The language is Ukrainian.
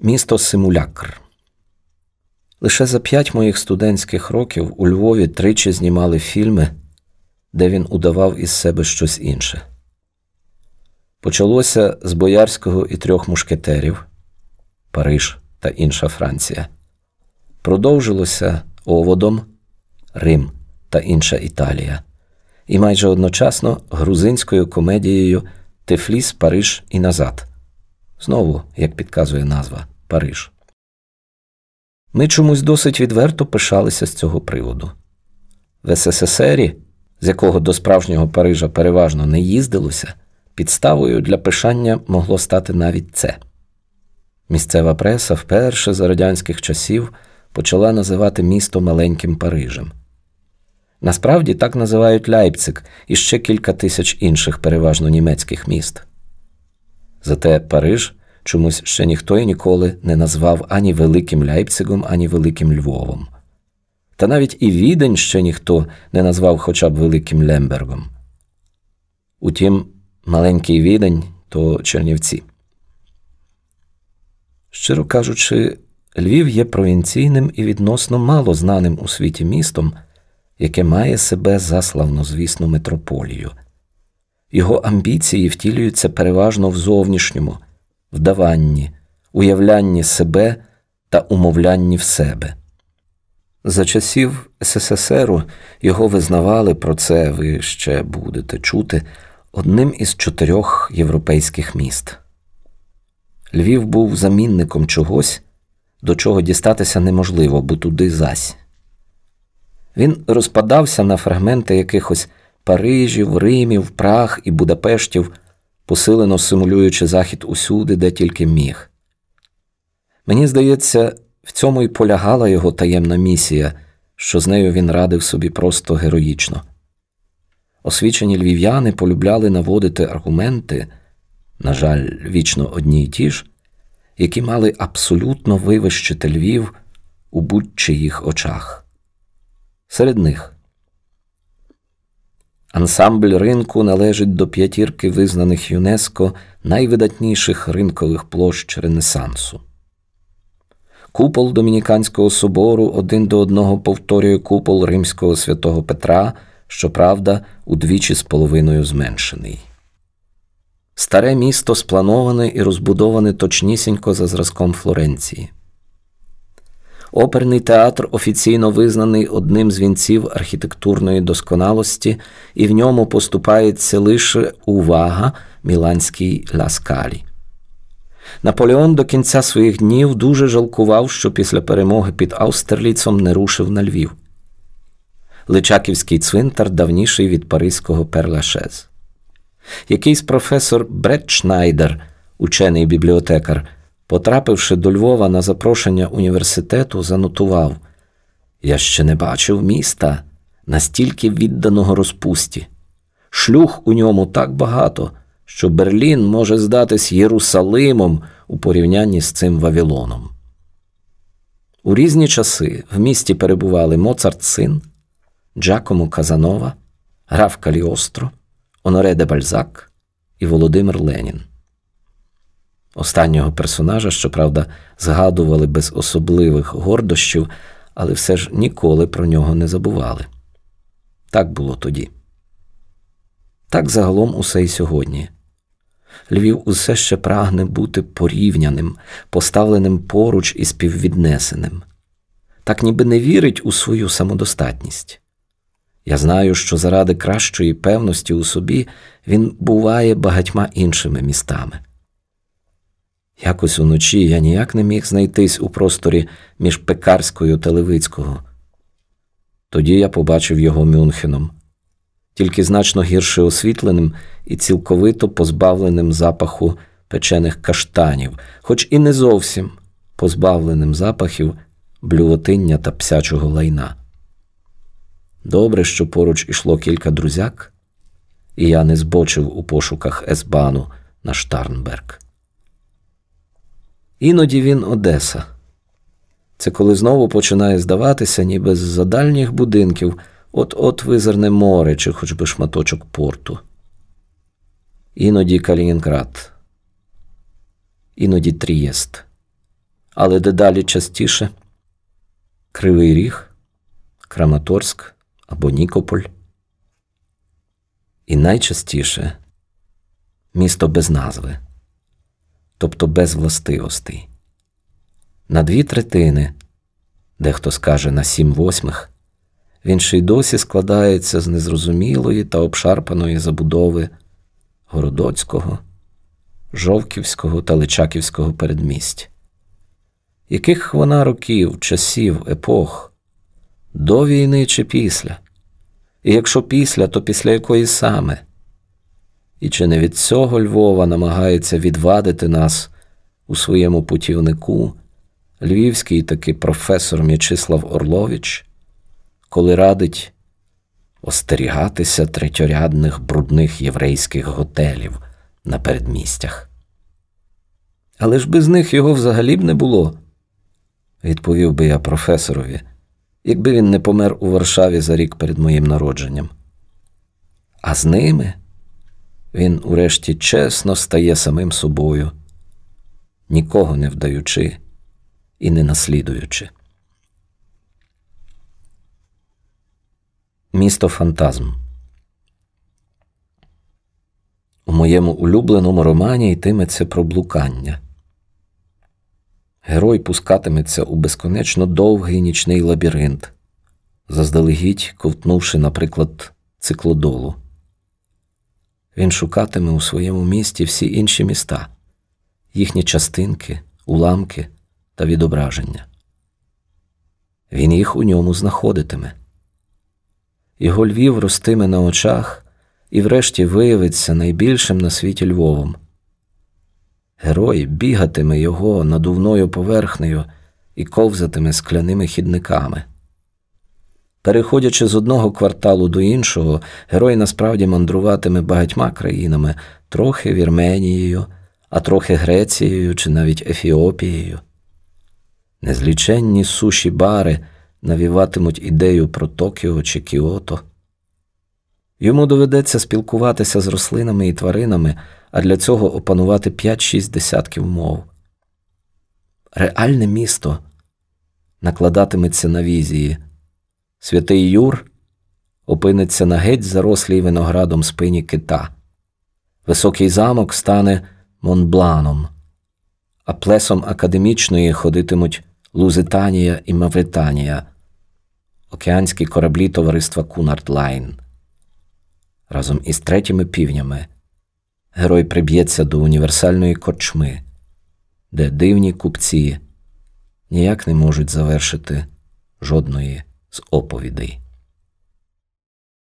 Місто Симулякр. Лише за п'ять моїх студентських років у Львові тричі знімали фільми, де він удавав із себе щось інше. Почалося з Боярського і трьох мушкетерів Париж та інша Франція. Продовжилося Оводом, Рим та інша Італія, і майже одночасно грузинською комедією Тефліс, Париж і назад. Знову, як підказує назва, Париж. Ми чомусь досить відверто пишалися з цього приводу. В СССРі, з якого до справжнього Парижа переважно не їздилося, підставою для пишання могло стати навіть це. Місцева преса вперше за радянських часів почала називати місто маленьким Парижем. Насправді так називають Ляйпциг і ще кілька тисяч інших переважно німецьких міст. Зате Париж чомусь ще ніхто і ніколи не назвав ані Великим Ляйпцигом, ані Великим Львовом. Та навіть і відень ще ніхто не назвав хоча б Великим Лембергом. Утім, маленький відень то Чернівці. Щиро кажучи, Львів є провінційним і відносно мало знаним у світі містом, яке має себе за славнозвісну метрополію. Його амбіції втілюються переважно в зовнішньому, вдаванні, уявлянні себе та умовлянні в себе. За часів СССРу його визнавали про це ви ще будете чути одним із чотирьох європейських міст. Львів був замінником чогось, до чого дістатися неможливо, бо туди зась. Він розпадався на фрагменти якихось Парижів, Римів, Праг і Будапештів, посилено симулюючи захід усюди, де тільки міг. Мені здається, в цьому й полягала його таємна місія, що з нею він радив собі просто героїчно. Освічені львів'яни полюбляли наводити аргументи, на жаль, вічно одні й ті ж, які мали абсолютно вивищити Львів у будь-чиїх очах. Серед них Ансамбль ринку належить до п'ятірки визнаних ЮНЕСКО найвидатніших ринкових площ Ренесансу. Купол Домініканського собору один до одного повторює купол Римського святого Петра, щоправда, удвічі з половиною зменшений. Старе місто сплановане і розбудоване точнісінько за зразком Флоренції. Оперний театр офіційно визнаний одним з вінців архітектурної досконалості, і в ньому поступається лише увага Міланській Ласкалі. Наполеон до кінця своїх днів дуже жалкував, що після перемоги під Аустерліцом не рушив на Львів. Личаківський цвинтар давніший від Паризького Перлашез. Якийсь професор Бретшнайдер, учений бібліотекар, потрапивши до Львова на запрошення університету, занотував Я ще не бачив міста, настільки відданого розпусті. Шлюх у ньому так багато, що Берлін може здатись Єрусалимом у порівнянні з цим Вавилоном. У різні часи в місті перебували Моцарт син, Джакомо Казанова, граф Каліостро, Оноре де Бальзак і Володимир Ленін. Останнього персонажа, щоправда, згадували без особливих гордощів, але все ж ніколи про нього не забували. Так було тоді. Так загалом усе й сьогодні. Львів усе ще прагне бути порівняним, поставленим поруч і співвіднесеним. Так ніби не вірить у свою самодостатність. Я знаю, що заради кращої певності у собі він буває багатьма іншими містами. Якось уночі я ніяк не міг знайтись у просторі між Пекарською та Левицького. Тоді я побачив його Мюнхеном, тільки значно гірше освітленим і цілковито позбавленим запаху печених каштанів, хоч і не зовсім позбавленим запахів блювотиння та псячого лайна. Добре, що поруч ішло кілька друзяк, і я не збочив у пошуках Есбану на Штарнберг. Іноді він Одеса. Це коли знову починає здаватися, ніби з за дальніх будинків от-от визирне море чи хоч би шматочок порту. Іноді Калінінград, іноді Трієст, але дедалі частіше Кривий Ріг, Краматорськ або Нікополь. І найчастіше місто без назви, тобто без властивостей. На дві третини, дехто скаже на сім восьмих, він ще й досі складається з незрозумілої та обшарпаної забудови Городоцького, Жовківського та Личаківського передмість. Яких вона років, часів, епох, до війни чи після? І якщо після, то після якої саме? І чи не від цього Львова намагається відвадити нас у своєму путівнику львівський таки професор М'ячислав Орлович, коли радить остерігатися третьорядних брудних єврейських готелів на передмістях? Але ж без них його взагалі б не було, відповів би я професорові якби він не помер у Варшаві за рік перед моїм народженням. А з ними він урешті чесно стає самим собою, нікого не вдаючи і не наслідуючи. Місто Фантазм. У моєму улюбленому романі йтиметься про блукання. Герой пускатиметься у безконечно довгий нічний лабіринт, заздалегідь ковтнувши, наприклад, циклодолу. Він шукатиме у своєму місті всі інші міста, їхні частинки, уламки та відображення. Він їх у ньому знаходитиме. Його Львів ростиме на очах і, врешті, виявиться найбільшим на світі Львовом. Герой бігатиме його надувною поверхнею і ковзатиме скляними хідниками. Переходячи з одного кварталу до іншого, герой насправді мандруватиме багатьма країнами, трохи Вірменією, а трохи Грецією чи навіть Ефіопією. Незліченні суші бари навіватимуть ідею про Токіо чи Кіото. Йому доведеться спілкуватися з рослинами і тваринами, а для цього опанувати 5-6 десятків мов. Реальне місто накладатиметься на візії. Святий Юр опиниться на геть зарослій виноградом спині кита. Високий замок стане Монбланом, а плесом академічної ходитимуть Лузитанія і Мавританія, океанські кораблі товариства Кунард Лайн. Разом із третіми півнями герой приб'ється до універсальної корчми, де дивні купці ніяк не можуть завершити жодної з оповідей.